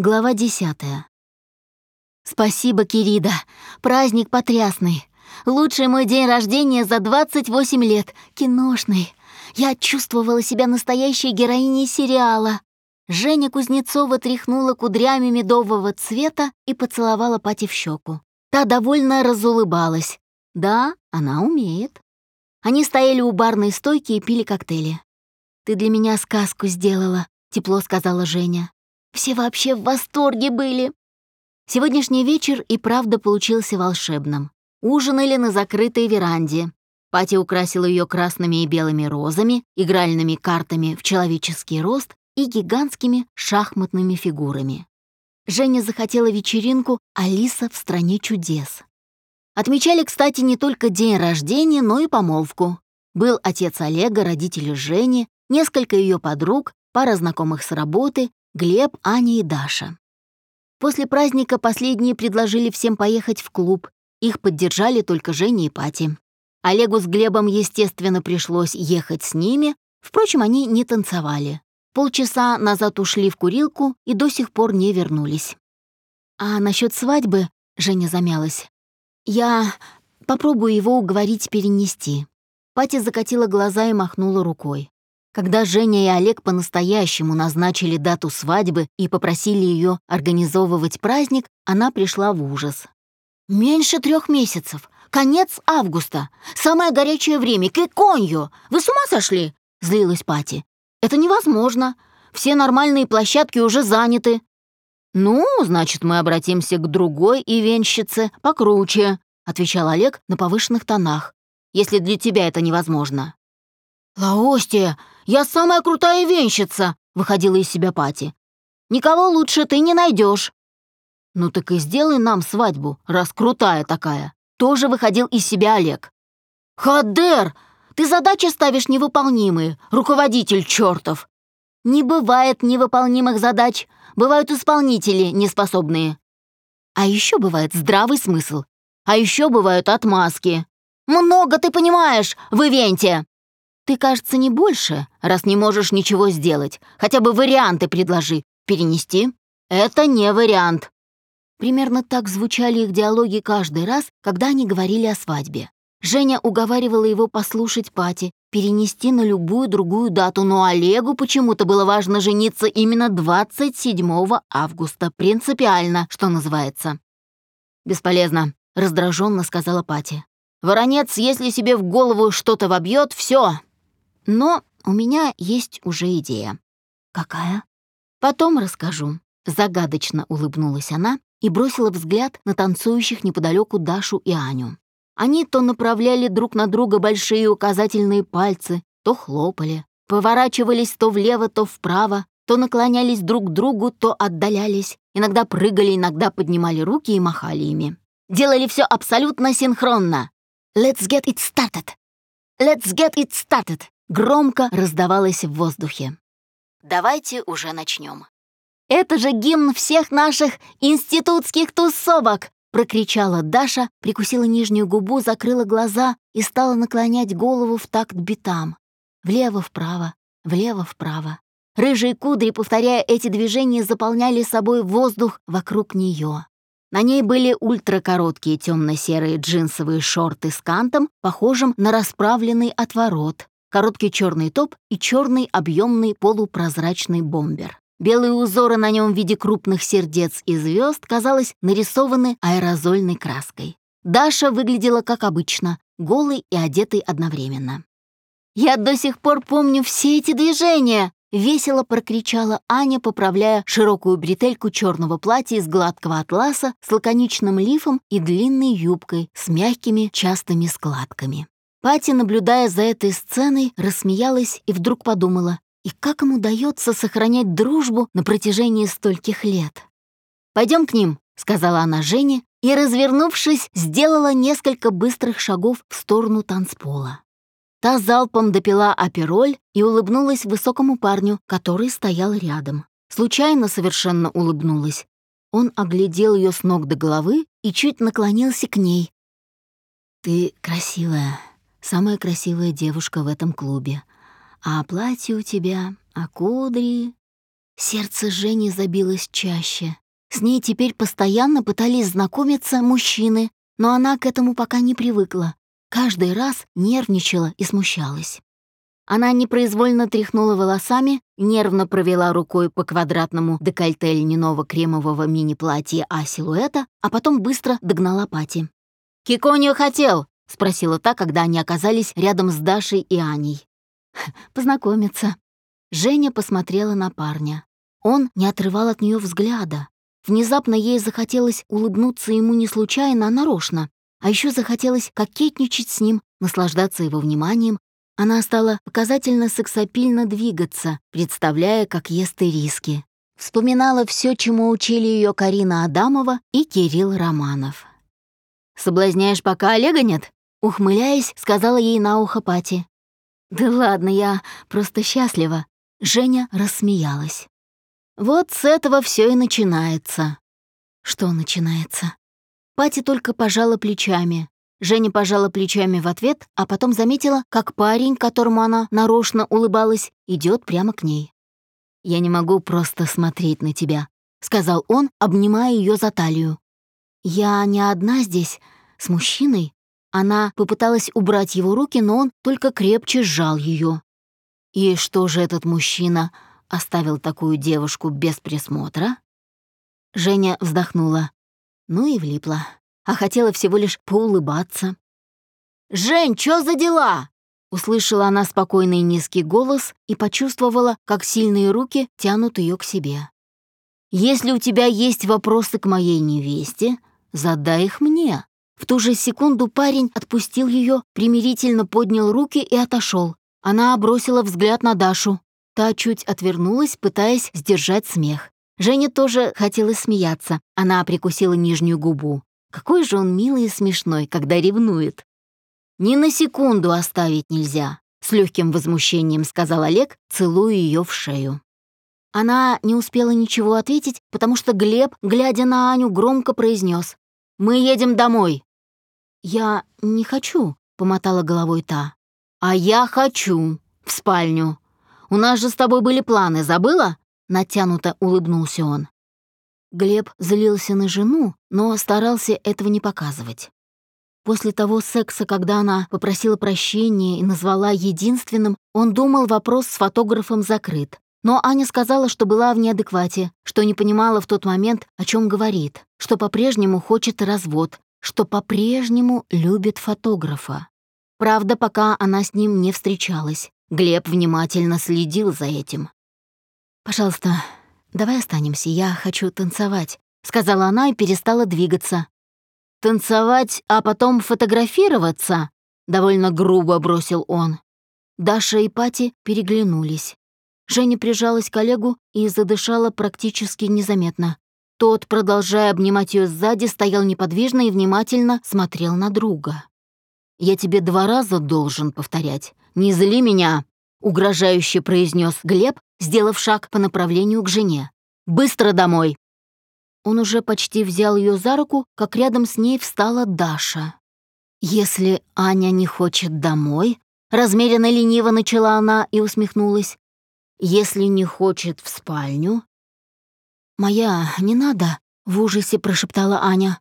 Глава десятая. Спасибо, Кирида. Праздник потрясный. Лучший мой день рождения за 28 лет. Киношный. Я чувствовала себя настоящей героиней сериала. Женя Кузнецова тряхнула кудрями медового цвета и поцеловала Пати в щеку. Та довольно разулыбалась. Да, она умеет. Они стояли у барной стойки и пили коктейли. «Ты для меня сказку сделала», — тепло сказала Женя. Все вообще в восторге были. Сегодняшний вечер и правда получился волшебным. Ужинали на закрытой веранде. Пати украсила ее красными и белыми розами, игральными картами в человеческий рост и гигантскими шахматными фигурами. Женя захотела вечеринку «Алиса в стране чудес». Отмечали, кстати, не только день рождения, но и помолвку. Был отец Олега, родители Жени, несколько ее подруг, пара знакомых с работы, Глеб, Аня и Даша. После праздника последние предложили всем поехать в клуб. Их поддержали только Женя и Пати. Олегу с Глебом, естественно, пришлось ехать с ними, впрочем, они не танцевали. Полчаса назад ушли в курилку и до сих пор не вернулись. А насчет свадьбы, Женя замялась. Я попробую его уговорить перенести. Пати закатила глаза и махнула рукой. Когда Женя и Олег по-настоящему назначили дату свадьбы и попросили ее организовывать праздник, она пришла в ужас. «Меньше трех месяцев. Конец августа. Самое горячее время. Киконью. Вы с ума сошли?» — злилась Пати. «Это невозможно. Все нормальные площадки уже заняты». «Ну, значит, мы обратимся к другой ивенщице покруче», — отвечал Олег на повышенных тонах. «Если для тебя это невозможно». «Лаостия, я самая крутая венщица!» — выходила из себя Пати. «Никого лучше ты не найдешь. «Ну так и сделай нам свадьбу, раз крутая такая!» Тоже выходил из себя Олег. «Хадер, ты задачи ставишь невыполнимые, руководитель чертов!» «Не бывает невыполнимых задач, бывают исполнители неспособные. А еще бывает здравый смысл, а еще бывают отмазки. Много ты понимаешь в ивенте!» Ты, кажется, не больше, раз не можешь ничего сделать. Хотя бы варианты предложи. Перенести? Это не вариант. Примерно так звучали их диалоги каждый раз, когда они говорили о свадьбе. Женя уговаривала его послушать Пати, перенести на любую другую дату, но Олегу почему-то было важно жениться именно 27 августа, принципиально, что называется. «Бесполезно», — раздраженно сказала Пати. «Воронец, если себе в голову что-то вобьет, все, но у меня есть уже идея. Какая? Потом расскажу. Загадочно улыбнулась она и бросила взгляд на танцующих неподалеку Дашу и Аню. Они то направляли друг на друга большие указательные пальцы, то хлопали, поворачивались то влево, то вправо, то наклонялись друг к другу, то отдалялись, иногда прыгали, иногда поднимали руки и махали ими. Делали все абсолютно синхронно. «Let's get it started! Let's get it started!» Громко раздавалось в воздухе. Давайте уже начнем. «Это же гимн всех наших институтских тусовок!» — прокричала Даша, прикусила нижнюю губу, закрыла глаза и стала наклонять голову в такт битам. Влево-вправо, влево-вправо. Рыжие кудри, повторяя эти движения, заполняли собой воздух вокруг нее. На ней были ультракороткие темно-серые джинсовые шорты с кантом, похожим на расправленный отворот, короткий черный топ и черный объемный полупрозрачный бомбер. Белые узоры на нем в виде крупных сердец и звезд, казалось, нарисованы аэрозольной краской. Даша выглядела как обычно, голой и одетой одновременно. «Я до сих пор помню все эти движения!» — весело прокричала Аня, поправляя широкую бретельку черного платья из гладкого атласа с лаконичным лифом и длинной юбкой с мягкими частыми складками. Пати, наблюдая за этой сценой, рассмеялась и вдруг подумала, и как ему удается сохранять дружбу на протяжении стольких лет. Пойдем к ним», — сказала она Жене, и, развернувшись, сделала несколько быстрых шагов в сторону танцпола. Та залпом допила апероль и улыбнулась высокому парню, который стоял рядом. Случайно совершенно улыбнулась. Он оглядел ее с ног до головы и чуть наклонился к ней. «Ты красивая», самая красивая девушка в этом клубе. А платье у тебя, а кудри... Сердце Жени забилось чаще. С ней теперь постоянно пытались знакомиться мужчины, но она к этому пока не привыкла. Каждый раз нервничала и смущалась. Она непроизвольно тряхнула волосами, нервно провела рукой по квадратному декольте льняного кремового мини-платья А-силуэта, а потом быстро догнала Пати. «Киконио хотел?» — спросила та, когда они оказались рядом с Дашей и Аней. «Познакомиться». Женя посмотрела на парня. Он не отрывал от нее взгляда. Внезапно ей захотелось улыбнуться ему не случайно, а нарочно. А еще захотелось кокетничать с ним, наслаждаться его вниманием, она стала показательно сексапильно двигаться, представляя, как ест ириски. Вспоминала все, чему учили ее Карина Адамова и Кирилл Романов. «Соблазняешь, пока Олега нет?» Ухмыляясь, сказала ей на ухо Пати. «Да ладно, я просто счастлива». Женя рассмеялась. «Вот с этого все и начинается». «Что начинается?» Пати только пожала плечами. Женя пожала плечами в ответ, а потом заметила, как парень, которому она нарочно улыбалась, идет прямо к ней. «Я не могу просто смотреть на тебя», — сказал он, обнимая ее за талию. «Я не одна здесь, с мужчиной». Она попыталась убрать его руки, но он только крепче сжал ее. «И что же этот мужчина оставил такую девушку без присмотра?» Женя вздохнула. Ну и влипла а хотела всего лишь поулыбаться. «Жень, чё за дела?» Услышала она спокойный низкий голос и почувствовала, как сильные руки тянут ее к себе. «Если у тебя есть вопросы к моей невесте, задай их мне». В ту же секунду парень отпустил ее, примирительно поднял руки и отошел. Она бросила взгляд на Дашу. Та чуть отвернулась, пытаясь сдержать смех. Женя тоже хотела смеяться. Она прикусила нижнюю губу. Какой же он милый и смешной, когда ревнует. Ни на секунду оставить нельзя, с легким возмущением сказал Олег, целуя ее в шею. Она не успела ничего ответить, потому что Глеб, глядя на Аню, громко произнес: «Мы едем домой». «Я не хочу», — помотала головой та. «А я хочу. В спальню. У нас же с тобой были планы, забыла?» Натянуто улыбнулся он. Глеб злился на жену, но старался этого не показывать. После того секса, когда она попросила прощения и назвала единственным, он думал, вопрос с фотографом закрыт. Но Аня сказала, что была в неадеквате, что не понимала в тот момент, о чем говорит, что по-прежнему хочет развод, что по-прежнему любит фотографа. Правда, пока она с ним не встречалась. Глеб внимательно следил за этим. «Пожалуйста, «Давай останемся, я хочу танцевать», — сказала она и перестала двигаться. «Танцевать, а потом фотографироваться?» — довольно грубо бросил он. Даша и Пати переглянулись. Женя прижалась к Олегу и задышала практически незаметно. Тот, продолжая обнимать ее сзади, стоял неподвижно и внимательно смотрел на друга. «Я тебе два раза должен повторять. Не зли меня!» — угрожающе произнес Глеб, сделав шаг по направлению к жене. «Быстро домой!» Он уже почти взял ее за руку, как рядом с ней встала Даша. «Если Аня не хочет домой...» Размеренно лениво начала она и усмехнулась. «Если не хочет в спальню...» «Моя, не надо», — в ужасе прошептала Аня.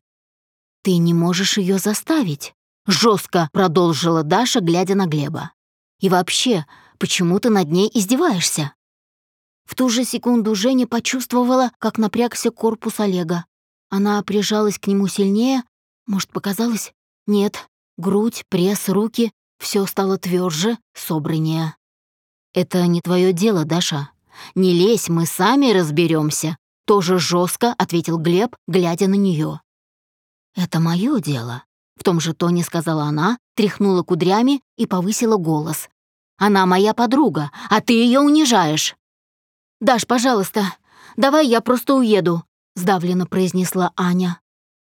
«Ты не можешь ее заставить», — жестко продолжила Даша, глядя на Глеба. «И вообще, почему ты над ней издеваешься?» В ту же секунду Женя почувствовала, как напрягся корпус Олега. Она прижалась к нему сильнее. Может, показалось? Нет. Грудь, пресс, руки — все стало тверже, собраннее. «Это не твое дело, Даша. Не лезь, мы сами разберемся. Тоже жестко ответил Глеб, глядя на нее. «Это мое дело», — в том же тоне сказала она, тряхнула кудрями и повысила голос. «Она моя подруга, а ты ее унижаешь». «Даш, пожалуйста, давай я просто уеду», — сдавленно произнесла Аня.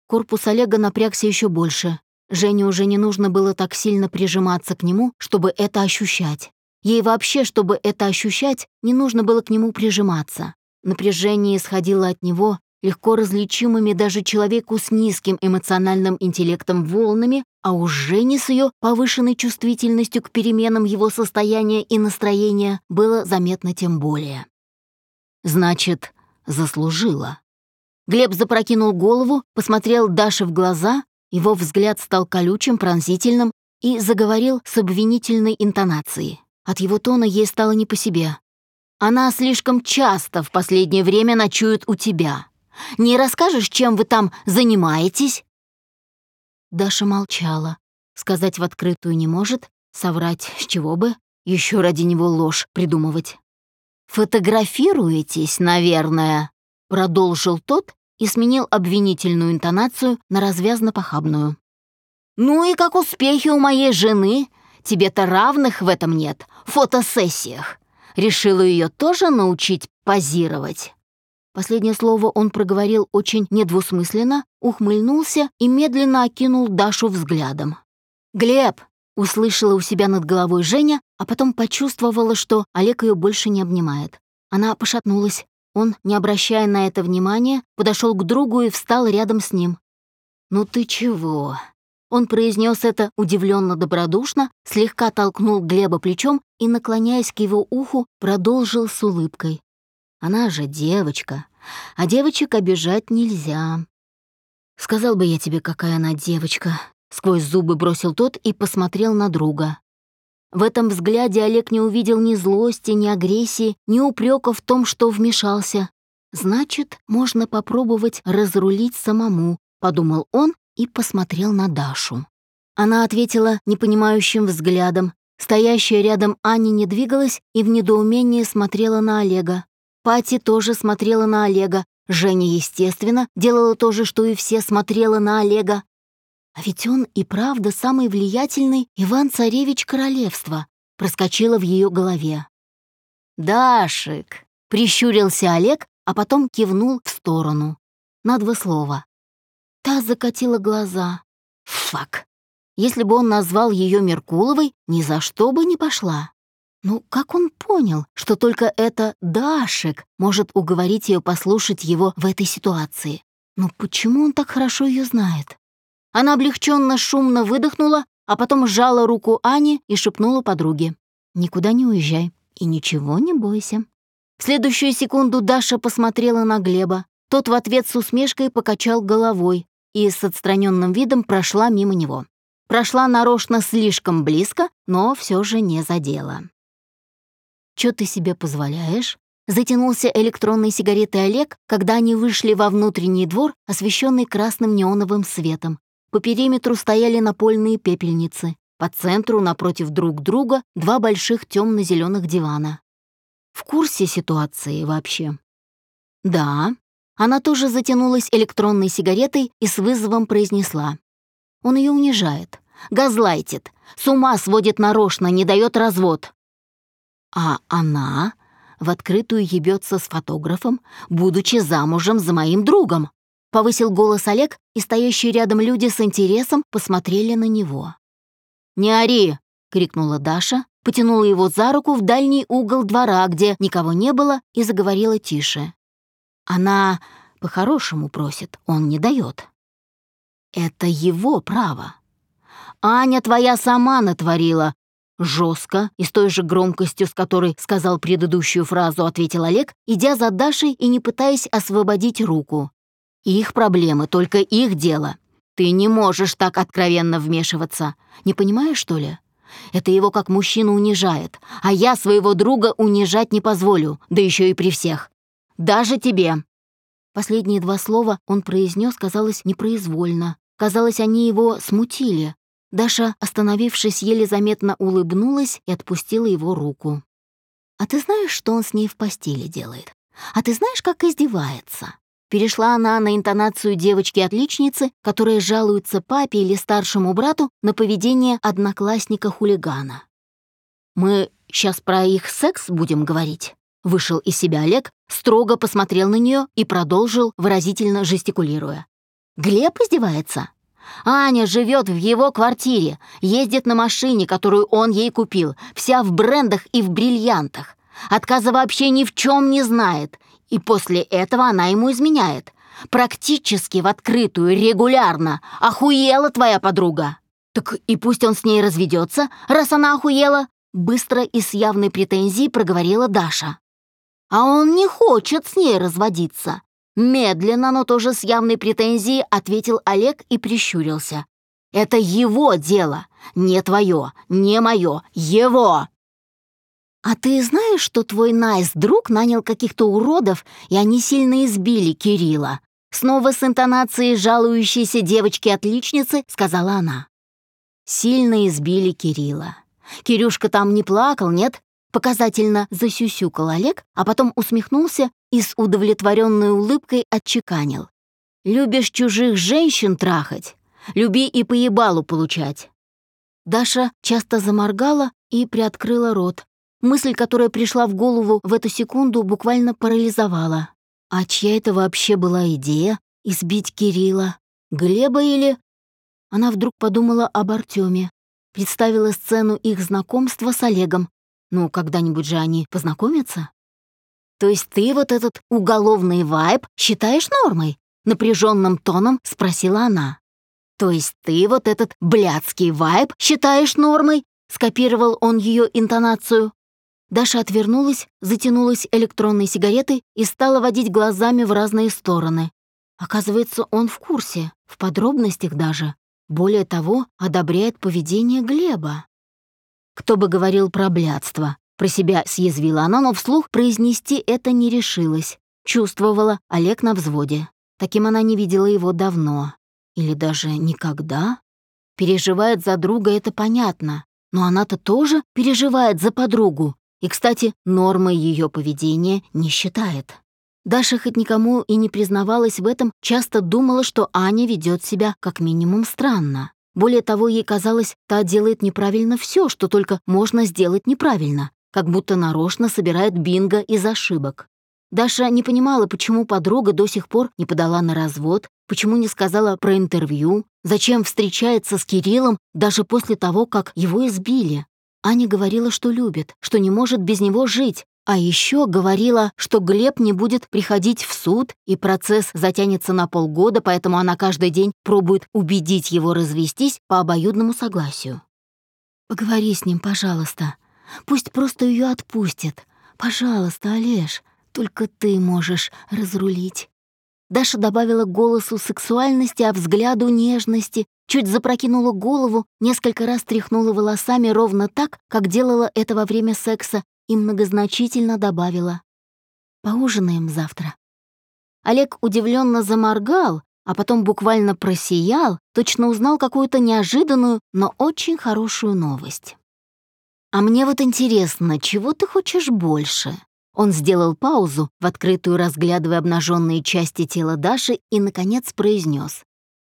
Корпус Олега напрягся еще больше. Жене уже не нужно было так сильно прижиматься к нему, чтобы это ощущать. Ей вообще, чтобы это ощущать, не нужно было к нему прижиматься. Напряжение исходило от него легко различимыми даже человеку с низким эмоциональным интеллектом волнами, а уж Жене с ее повышенной чувствительностью к переменам его состояния и настроения было заметно тем более. значит, заслужила. Глеб запрокинул голову, посмотрел Даше в глаза, его взгляд стал колючим, пронзительным и заговорил с обвинительной интонацией. От его тона ей стало не по себе. «Она слишком часто в последнее время ночует у тебя. Не расскажешь, чем вы там занимаетесь?» Даша молчала. Сказать в открытую не может, соврать с чего бы, еще ради него ложь придумывать. «Фотографируетесь, наверное», — продолжил тот и сменил обвинительную интонацию на развязно-похабную. «Ну и как успехи у моей жены? Тебе-то равных в этом нет, в фотосессиях. Решила ее тоже научить позировать». Последнее слово он проговорил очень недвусмысленно, ухмыльнулся и медленно окинул Дашу взглядом. «Глеб!» — услышала у себя над головой Женя, а потом почувствовала, что Олег ее больше не обнимает. Она пошатнулась. Он, не обращая на это внимания, подошел к другу и встал рядом с ним. «Ну ты чего?» Он произнес это удивленно добродушно, слегка толкнул Глеба плечом и, наклоняясь к его уху, продолжил с улыбкой. Она же девочка, а девочек обижать нельзя. Сказал бы я тебе, какая она девочка. Сквозь зубы бросил тот и посмотрел на друга. В этом взгляде Олег не увидел ни злости, ни агрессии, ни упрека в том, что вмешался. Значит, можно попробовать разрулить самому, подумал он и посмотрел на Дашу. Она ответила непонимающим взглядом. Стоящая рядом Аня не двигалась и в недоумении смотрела на Олега. Пати тоже смотрела на Олега. Женя, естественно, делала то же, что и все, смотрела на Олега. А ведь он и правда самый влиятельный Иван-царевич королевства, проскочила в ее голове. «Дашик!» — прищурился Олег, а потом кивнул в сторону. На два слова. Та закатила глаза. Фак! Если бы он назвал ее Меркуловой, ни за что бы не пошла. Ну, как он понял, что только это Дашек может уговорить ее послушать его в этой ситуации? Ну почему он так хорошо ее знает? Она облегченно шумно выдохнула, а потом сжала руку Ани и шепнула подруге. «Никуда не уезжай и ничего не бойся». В следующую секунду Даша посмотрела на Глеба. Тот в ответ с усмешкой покачал головой и с отстраненным видом прошла мимо него. Прошла нарочно слишком близко, но все же не задела. «Чё ты себе позволяешь?» Затянулся электронной сигаретой Олег, когда они вышли во внутренний двор, освещенный красным неоновым светом. По периметру стояли напольные пепельницы. По центру, напротив друг друга, два больших темно-зеленых дивана. В курсе ситуации вообще? Да. Она тоже затянулась электронной сигаретой и с вызовом произнесла. Он ее унижает, газлайтит, с ума сводит нарочно, не дает развод. А она в открытую ебется с фотографом, будучи замужем за моим другом. Повысил голос Олег, и стоящие рядом люди с интересом посмотрели на него. «Не ори!» — крикнула Даша, потянула его за руку в дальний угол двора, где никого не было, и заговорила тише. Она по-хорошему просит, он не дает. Это его право. Аня твоя сама натворила, Жестко и с той же громкостью, с которой сказал предыдущую фразу, ответил Олег, идя за Дашей и не пытаясь освободить руку. Их проблемы, только их дело. Ты не можешь так откровенно вмешиваться. Не понимаешь, что ли? Это его как мужчину унижает, а я своего друга унижать не позволю, да еще и при всех. Даже тебе. Последние два слова он произнес, казалось, непроизвольно. Казалось, они его смутили. Даша, остановившись, еле заметно улыбнулась и отпустила его руку. «А ты знаешь, что он с ней в постели делает? А ты знаешь, как издевается?» Перешла она на интонацию девочки-отличницы, которая жалуется папе или старшему брату на поведение одноклассника-хулигана. «Мы сейчас про их секс будем говорить?» Вышел из себя Олег, строго посмотрел на нее и продолжил, выразительно жестикулируя. «Глеб издевается? Аня живет в его квартире, ездит на машине, которую он ей купил, вся в брендах и в бриллиантах. Отказа вообще ни в чем не знает. И после этого она ему изменяет. Практически в открытую, регулярно. Охуела твоя подруга. Так и пусть он с ней разведется, раз она охуела. Быстро и с явной претензией проговорила Даша. А он не хочет с ней разводиться. Медленно, но тоже с явной претензией ответил Олег и прищурился. «Это его дело, не твое, не мое, его!» «А ты знаешь, что твой Найс-друг нанял каких-то уродов, и они сильно избили Кирилла?» Снова с интонацией жалующейся девочки-отличницы сказала она. Сильно избили Кирилла. Кирюшка там не плакал, нет? Показательно засюсюкал Олег, а потом усмехнулся и с удовлетворенной улыбкой отчеканил. «Любишь чужих женщин трахать? Люби и поебалу получать». Даша часто заморгала и приоткрыла рот. Мысль, которая пришла в голову в эту секунду, буквально парализовала. А чья это вообще была идея — избить Кирилла? Глеба или... Она вдруг подумала об Артеме, представила сцену их знакомства с Олегом. Ну, когда-нибудь же они познакомятся? То есть ты вот этот уголовный вайб считаешь нормой? Напряженным тоном спросила она. То есть ты вот этот блядский вайб считаешь нормой? Скопировал он ее интонацию. Даша отвернулась, затянулась электронной сигаретой и стала водить глазами в разные стороны. Оказывается, он в курсе, в подробностях даже. Более того, одобряет поведение Глеба. Кто бы говорил про блядство? Про себя съязвила она, но вслух произнести это не решилась. Чувствовала Олег на взводе. Таким она не видела его давно. Или даже никогда. Переживает за друга, это понятно. Но она-то тоже переживает за подругу. И, кстати, нормой ее поведения не считает. Даша хоть никому и не признавалась в этом, часто думала, что Аня ведет себя как минимум странно. Более того, ей казалось, та делает неправильно все, что только можно сделать неправильно, как будто нарочно собирает бинго из ошибок. Даша не понимала, почему подруга до сих пор не подала на развод, почему не сказала про интервью, зачем встречается с Кириллом даже после того, как его избили. Аня говорила, что любит, что не может без него жить, а еще говорила, что Глеб не будет приходить в суд, и процесс затянется на полгода, поэтому она каждый день пробует убедить его развестись по обоюдному согласию. «Поговори с ним, пожалуйста. Пусть просто ее отпустит. Пожалуйста, Олеж, только ты можешь разрулить». Даша добавила голосу сексуальности, а взгляду нежности, чуть запрокинула голову, несколько раз тряхнула волосами ровно так, как делала это во время секса, и многозначительно добавила «Поужинаем завтра». Олег удивленно заморгал, а потом буквально просиял, точно узнал какую-то неожиданную, но очень хорошую новость. «А мне вот интересно, чего ты хочешь больше?» Он сделал паузу, в открытую разглядывая обнаженные части тела Даши, и, наконец, произнес: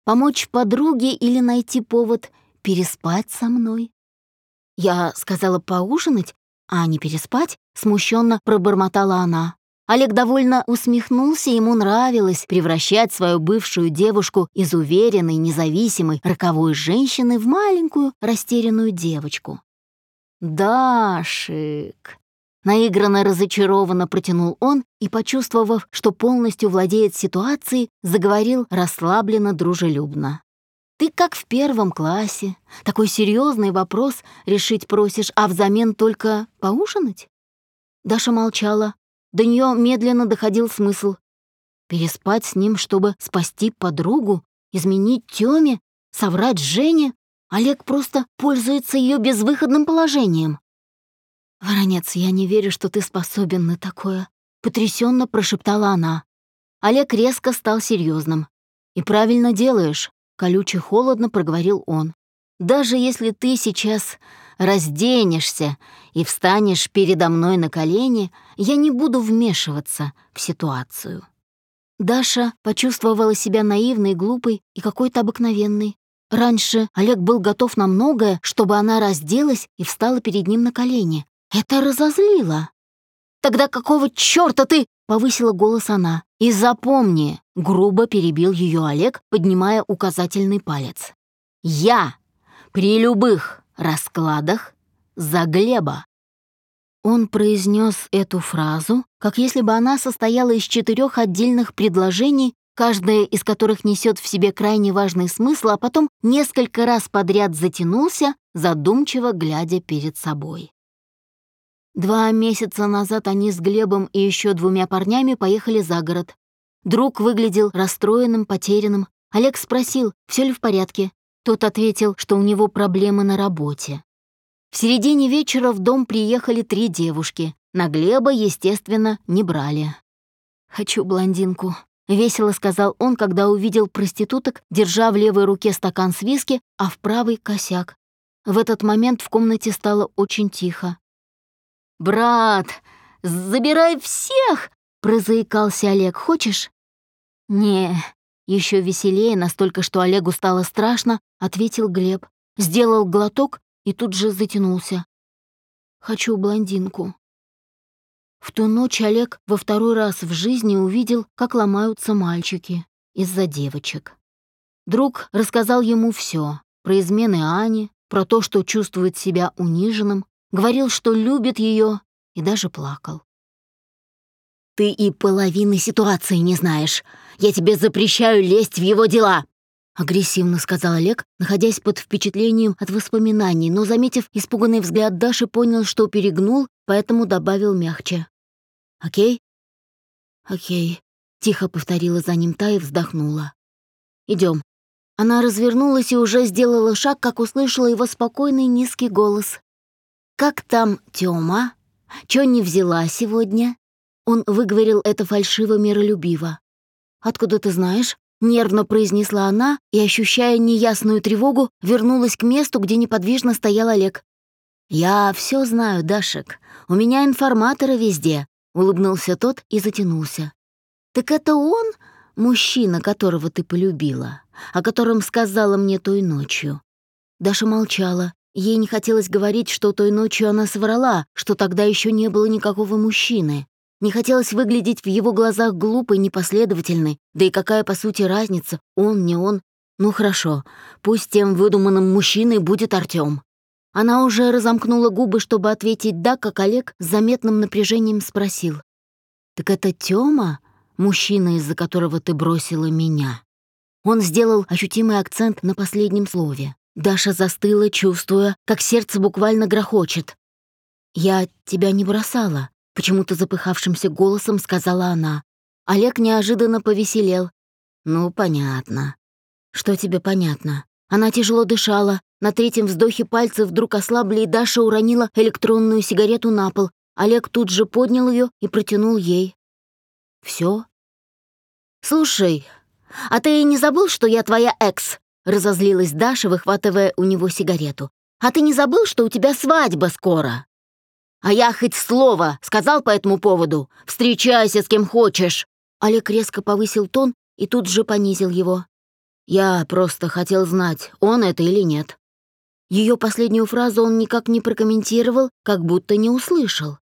«Помочь подруге или найти повод переспать со мной?» Я сказала поужинать, а не переспать, смущенно пробормотала она. Олег довольно усмехнулся, ему нравилось превращать свою бывшую девушку из уверенной, независимой, роковой женщины в маленькую, растерянную девочку. «Дашик!» Наигранно разочарованно протянул он и, почувствовав, что полностью владеет ситуацией, заговорил расслабленно, дружелюбно. Ты как в первом классе. Такой серьезный вопрос решить просишь, а взамен только поужинать? Даша молчала. До нее медленно доходил смысл. Переспать с ним, чтобы спасти подругу, изменить Тёме, соврать Жене. Олег просто пользуется ее безвыходным положением. «Воронец, я не верю, что ты способен на такое», — потрясенно прошептала она. Олег резко стал серьезным. «И правильно делаешь. Колюче холодно проговорил он. «Даже если ты сейчас разденешься и встанешь передо мной на колени, я не буду вмешиваться в ситуацию». Даша почувствовала себя наивной, глупой и какой-то обыкновенной. Раньше Олег был готов на многое, чтобы она разделась и встала перед ним на колени. Это разозлило. «Тогда какого чёрта ты?» — повысила голос она. «И запомни, Грубо перебил ее Олег, поднимая указательный палец. «Я при любых раскладах за Глеба». Он произнес эту фразу, как если бы она состояла из четырех отдельных предложений, каждое из которых несет в себе крайне важный смысл, а потом несколько раз подряд затянулся, задумчиво глядя перед собой. Два месяца назад они с Глебом и еще двумя парнями поехали за город. Друг выглядел расстроенным, потерянным. Олег спросил, все ли в порядке. Тот ответил, что у него проблемы на работе. В середине вечера в дом приехали три девушки. На Глеба, естественно, не брали. «Хочу блондинку», — весело сказал он, когда увидел проституток, держа в левой руке стакан с виски, а в правой — косяк. В этот момент в комнате стало очень тихо. «Брат, забирай всех!» — прозаикался Олег. «Хочешь?» «Не». Еще веселее, настолько, что Олегу стало страшно, ответил Глеб. Сделал глоток и тут же затянулся. «Хочу блондинку». В ту ночь Олег во второй раз в жизни увидел, как ломаются мальчики из-за девочек. Друг рассказал ему все про измены Ани, про то, что чувствует себя униженным, говорил, что любит ее, и даже плакал. «Ты и половины ситуации не знаешь. Я тебе запрещаю лезть в его дела!» Агрессивно сказал Олег, находясь под впечатлением от воспоминаний, но, заметив испуганный взгляд Даши, понял, что перегнул, поэтому добавил мягче. «Окей?» «Окей», — тихо повторила за ним та и вздохнула. Идем. Она развернулась и уже сделала шаг, как услышала его спокойный низкий голос. «Как там Тёма? Чё не взяла сегодня?» Он выговорил это фальшиво-миролюбиво. «Откуда ты знаешь?» — нервно произнесла она и, ощущая неясную тревогу, вернулась к месту, где неподвижно стоял Олег. «Я все знаю, Дашек. У меня информаторы везде», — улыбнулся тот и затянулся. «Так это он, мужчина, которого ты полюбила, о котором сказала мне той ночью?» Даша молчала. Ей не хотелось говорить, что той ночью она соврала, что тогда еще не было никакого мужчины. Не хотелось выглядеть в его глазах глупой, непоследовательной, да и какая, по сути, разница, он, не он. Ну хорошо, пусть тем выдуманным мужчиной будет Артём. Она уже разомкнула губы, чтобы ответить «да», как Олег с заметным напряжением спросил. «Так это Тёма, мужчина, из-за которого ты бросила меня?» Он сделал ощутимый акцент на последнем слове. Даша застыла, чувствуя, как сердце буквально грохочет. «Я тебя не бросала», — почему-то запыхавшимся голосом сказала она. Олег неожиданно повеселел. «Ну, понятно». «Что тебе понятно?» Она тяжело дышала. На третьем вздохе пальцы вдруг ослабли, и Даша уронила электронную сигарету на пол. Олег тут же поднял ее и протянул ей. Все. «Слушай, а ты не забыл, что я твоя экс?» Разозлилась Даша, выхватывая у него сигарету. «А ты не забыл, что у тебя свадьба скоро?» «А я хоть слово сказал по этому поводу? Встречайся с кем хочешь!» Олег резко повысил тон и тут же понизил его. «Я просто хотел знать, он это или нет». Ее последнюю фразу он никак не прокомментировал, как будто не услышал.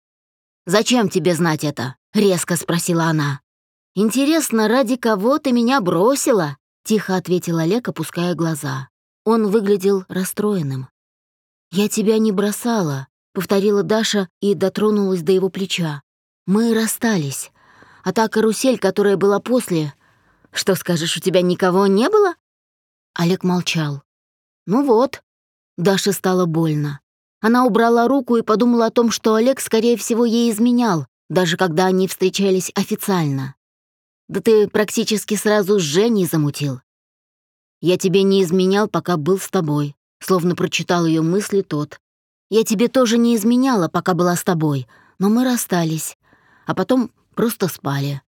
«Зачем тебе знать это?» — резко спросила она. «Интересно, ради кого ты меня бросила?» — тихо ответил Олег, опуская глаза. Он выглядел расстроенным. «Я тебя не бросала», — повторила Даша и дотронулась до его плеча. «Мы расстались. А та карусель, которая была после... Что скажешь, у тебя никого не было?» Олег молчал. «Ну вот». Даше стало больно. Она убрала руку и подумала о том, что Олег, скорее всего, ей изменял, даже когда они встречались официально. Да ты практически сразу с Женей замутил. Я тебе не изменял, пока был с тобой, словно прочитал ее мысли тот. Я тебе тоже не изменяла, пока была с тобой, но мы расстались, а потом просто спали.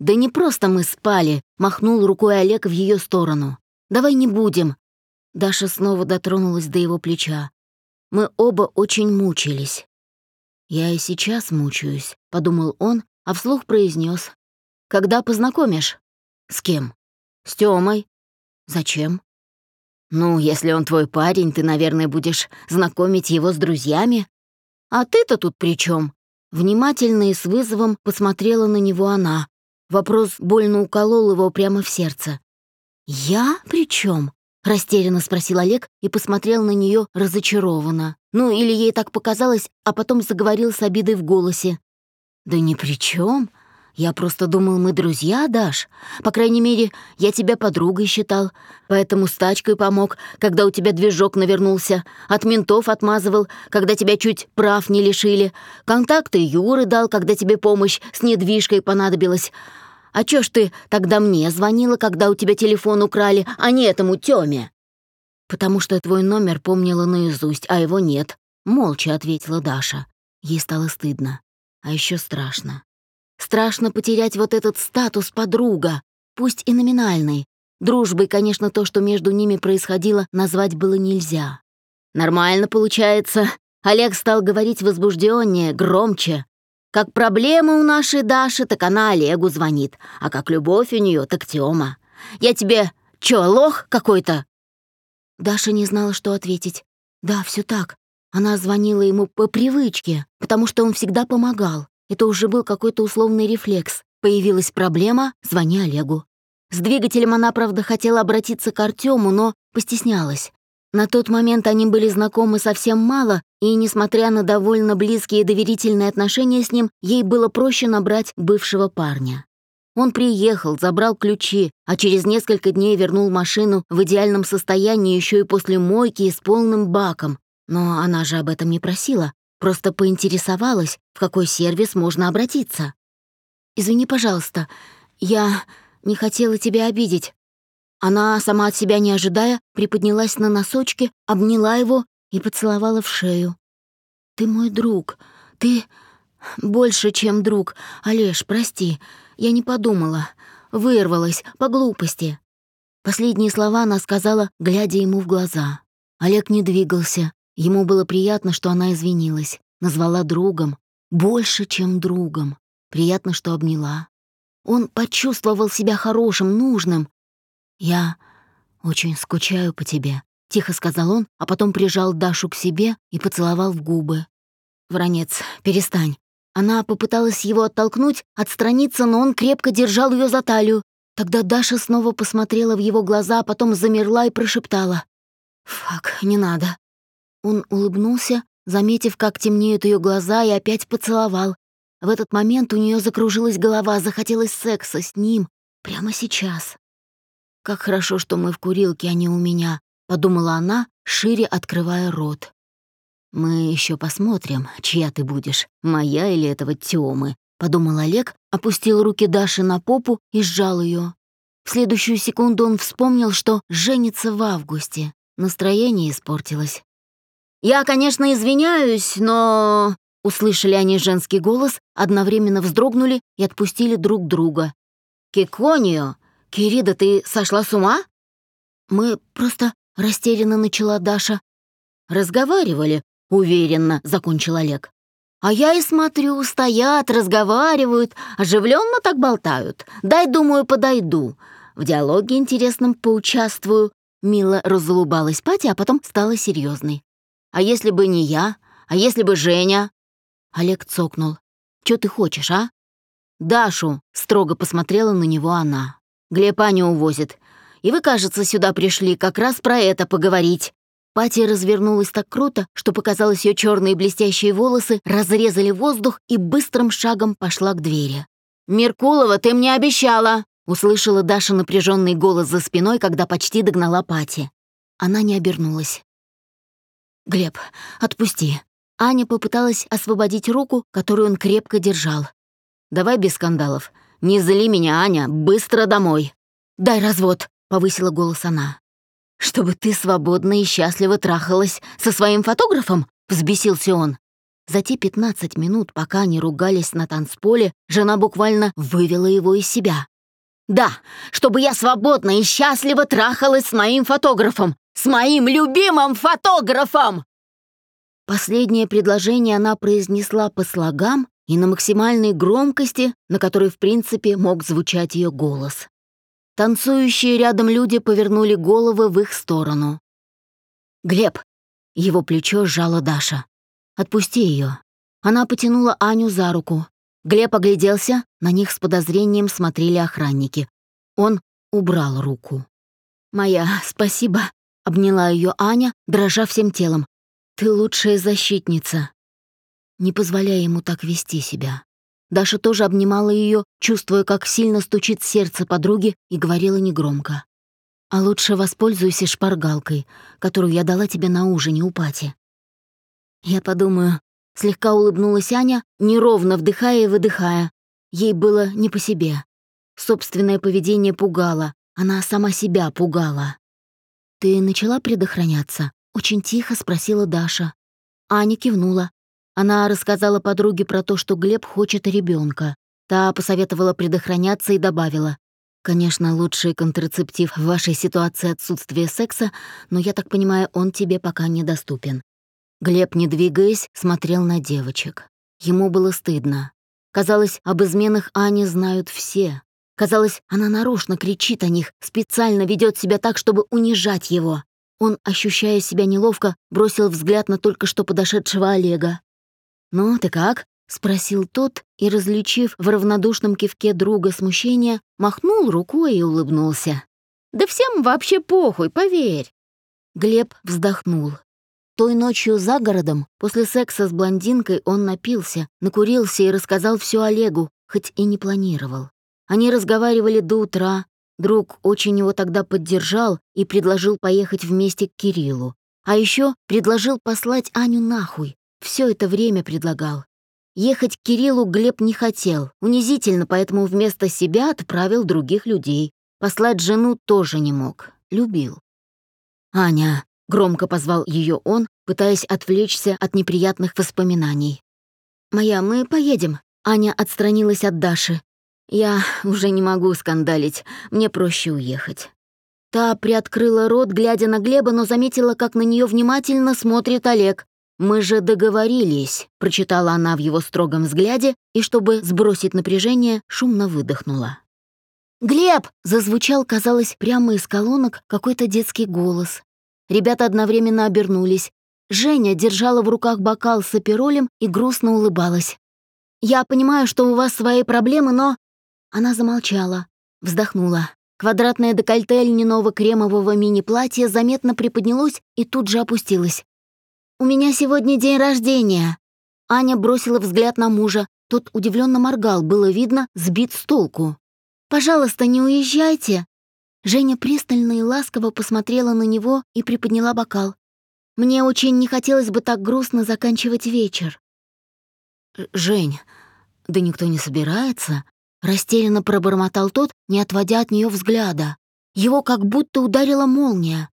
Да не просто мы спали, махнул рукой Олег в ее сторону. Давай не будем. Даша снова дотронулась до его плеча. Мы оба очень мучились. Я и сейчас мучаюсь, подумал он, а вслух произнес: когда познакомишь? С кем? С Тёмой. Зачем? Ну, если он твой парень, ты, наверное, будешь знакомить его с друзьями. А ты-то тут при чем? Внимательно и с вызовом посмотрела на него она. Вопрос больно уколол его прямо в сердце. «Я при чем? растерянно спросил Олег и посмотрел на нее разочарованно. Ну, или ей так показалось, а потом заговорил с обидой в голосе. «Да ни при чем. Я просто думал, мы друзья, Даш. По крайней мере, я тебя подругой считал. Поэтому с тачкой помог, когда у тебя движок навернулся. От ментов отмазывал, когда тебя чуть прав не лишили. Контакты Юры дал, когда тебе помощь с недвижкой понадобилась. А чё ж ты тогда мне звонила, когда у тебя телефон украли, а не этому Тёме? Потому что твой номер помнила наизусть, а его нет. Молча ответила Даша. Ей стало стыдно. А еще страшно. Страшно потерять вот этот статус подруга, пусть и номинальный. Дружбой, конечно, то, что между ними происходило, назвать было нельзя. Нормально получается. Олег стал говорить возбужденнее, громче. Как проблема у нашей Даши, так она Олегу звонит, а как любовь у нее, так Тёма. Я тебе чё, лох какой-то?» Даша не знала, что ответить. Да, все так. Она звонила ему по привычке, потому что он всегда помогал. Это уже был какой-то условный рефлекс. Появилась проблема — звони Олегу. С двигателем она, правда, хотела обратиться к Артему, но постеснялась. На тот момент они были знакомы совсем мало, и, несмотря на довольно близкие и доверительные отношения с ним, ей было проще набрать бывшего парня. Он приехал, забрал ключи, а через несколько дней вернул машину в идеальном состоянии еще и после мойки и с полным баком. Но она же об этом не просила, Просто поинтересовалась, в какой сервис можно обратиться. «Извини, пожалуйста, я не хотела тебя обидеть». Она, сама от себя не ожидая, приподнялась на носочки, обняла его и поцеловала в шею. «Ты мой друг. Ты больше, чем друг. Олеж, прости, я не подумала. Вырвалась по глупости». Последние слова она сказала, глядя ему в глаза. Олег не двигался, Ему было приятно, что она извинилась, назвала другом, больше, чем другом. Приятно, что обняла. Он почувствовал себя хорошим, нужным. «Я очень скучаю по тебе», — тихо сказал он, а потом прижал Дашу к себе и поцеловал в губы. «Вранец, перестань». Она попыталась его оттолкнуть, отстраниться, но он крепко держал ее за талию. Тогда Даша снова посмотрела в его глаза, а потом замерла и прошептала. «Фак, не надо». Он улыбнулся, заметив, как темнеют ее глаза, и опять поцеловал. В этот момент у нее закружилась голова, захотелось секса с ним прямо сейчас. «Как хорошо, что мы в курилке, а не у меня», — подумала она, шире открывая рот. «Мы еще посмотрим, чья ты будешь, моя или этого Тёмы», — подумал Олег, опустил руки Даши на попу и сжал ее. В следующую секунду он вспомнил, что женится в августе. Настроение испортилось. «Я, конечно, извиняюсь, но...» Услышали они женский голос, одновременно вздрогнули и отпустили друг друга. «Киконио! Кирида, ты сошла с ума?» «Мы просто...» — растерянно начала Даша. «Разговаривали», — уверенно закончил Олег. «А я и смотрю, стоят, разговаривают, оживленно так болтают. Дай, думаю, подойду. В диалоге интересном поучаствую». Мило разулыбалась Патя, а потом стала серьезной. А если бы не я? А если бы Женя?» Олег цокнул. «Чё ты хочешь, а?» «Дашу», — строго посмотрела на него она. «Глеб Аню увозит. И вы, кажется, сюда пришли как раз про это поговорить». Пати развернулась так круто, что показалось ее черные блестящие волосы разрезали воздух и быстрым шагом пошла к двери. «Меркулова, ты мне обещала!» — услышала Даша напряженный голос за спиной, когда почти догнала Пати. Она не обернулась. «Глеб, отпусти». Аня попыталась освободить руку, которую он крепко держал. «Давай без скандалов. Не зли меня, Аня, быстро домой». «Дай развод», — повысила голос она. «Чтобы ты свободно и счастливо трахалась со своим фотографом?» — взбесился он. За те 15 минут, пока они ругались на танцполе, жена буквально вывела его из себя. «Да, чтобы я свободно и счастливо трахалась с моим фотографом! С моим любимым фотографом!» Последнее предложение она произнесла по слогам и на максимальной громкости, на которой, в принципе, мог звучать ее голос. Танцующие рядом люди повернули головы в их сторону. «Глеб!» — его плечо сжала Даша. «Отпусти ее. Она потянула Аню за руку. Глеб огляделся, на них с подозрением смотрели охранники. Он убрал руку. «Моя, спасибо», Обняла ее Аня, дрожа всем телом. «Ты лучшая защитница». Не позволяй ему так вести себя. Даша тоже обнимала ее, чувствуя, как сильно стучит сердце подруги, и говорила негромко. «А лучше воспользуйся шпаргалкой, которую я дала тебе на ужине у Пати». Я подумаю, слегка улыбнулась Аня, неровно вдыхая и выдыхая. Ей было не по себе. Собственное поведение пугало, она сама себя пугала. «Ты начала предохраняться?» — очень тихо спросила Даша. Аня кивнула. Она рассказала подруге про то, что Глеб хочет ребенка. Та посоветовала предохраняться и добавила. «Конечно, лучший контрацептив в вашей ситуации отсутствие секса, но, я так понимаю, он тебе пока недоступен». Глеб, не двигаясь, смотрел на девочек. Ему было стыдно. Казалось, об изменах Ани знают все. Казалось, она нарочно кричит о них, специально ведет себя так, чтобы унижать его. Он, ощущая себя неловко, бросил взгляд на только что подошедшего Олега. «Ну, ты как?» — спросил тот и, различив в равнодушном кивке друга смущение, махнул рукой и улыбнулся. «Да всем вообще похуй, поверь!» Глеб вздохнул. Той ночью за городом, после секса с блондинкой, он напился, накурился и рассказал все Олегу, хоть и не планировал. Они разговаривали до утра, друг очень его тогда поддержал и предложил поехать вместе к Кириллу. А еще предложил послать Аню нахуй, все это время предлагал. Ехать к Кириллу Глеб не хотел, унизительно, поэтому вместо себя отправил других людей. Послать жену тоже не мог, любил. «Аня», — громко позвал ее он, пытаясь отвлечься от неприятных воспоминаний. «Моя, мы поедем». Аня отстранилась от Даши. «Я уже не могу скандалить, мне проще уехать». Та приоткрыла рот, глядя на Глеба, но заметила, как на нее внимательно смотрит Олег. «Мы же договорились», — прочитала она в его строгом взгляде и, чтобы сбросить напряжение, шумно выдохнула. «Глеб!» — зазвучал, казалось, прямо из колонок какой-то детский голос. Ребята одновременно обернулись. Женя держала в руках бокал с аперолем и грустно улыбалась. «Я понимаю, что у вас свои проблемы, но...» Она замолчала, вздохнула. Квадратное декольте льняного кремового мини-платья заметно приподнялось и тут же опустилось. «У меня сегодня день рождения!» Аня бросила взгляд на мужа. Тот удивленно моргал, было видно, сбит с толку. «Пожалуйста, не уезжайте!» Женя пристально и ласково посмотрела на него и приподняла бокал. «Мне очень не хотелось бы так грустно заканчивать вечер». «Жень, да никто не собирается», — растерянно пробормотал тот, не отводя от нее взгляда. Его как будто ударила молния.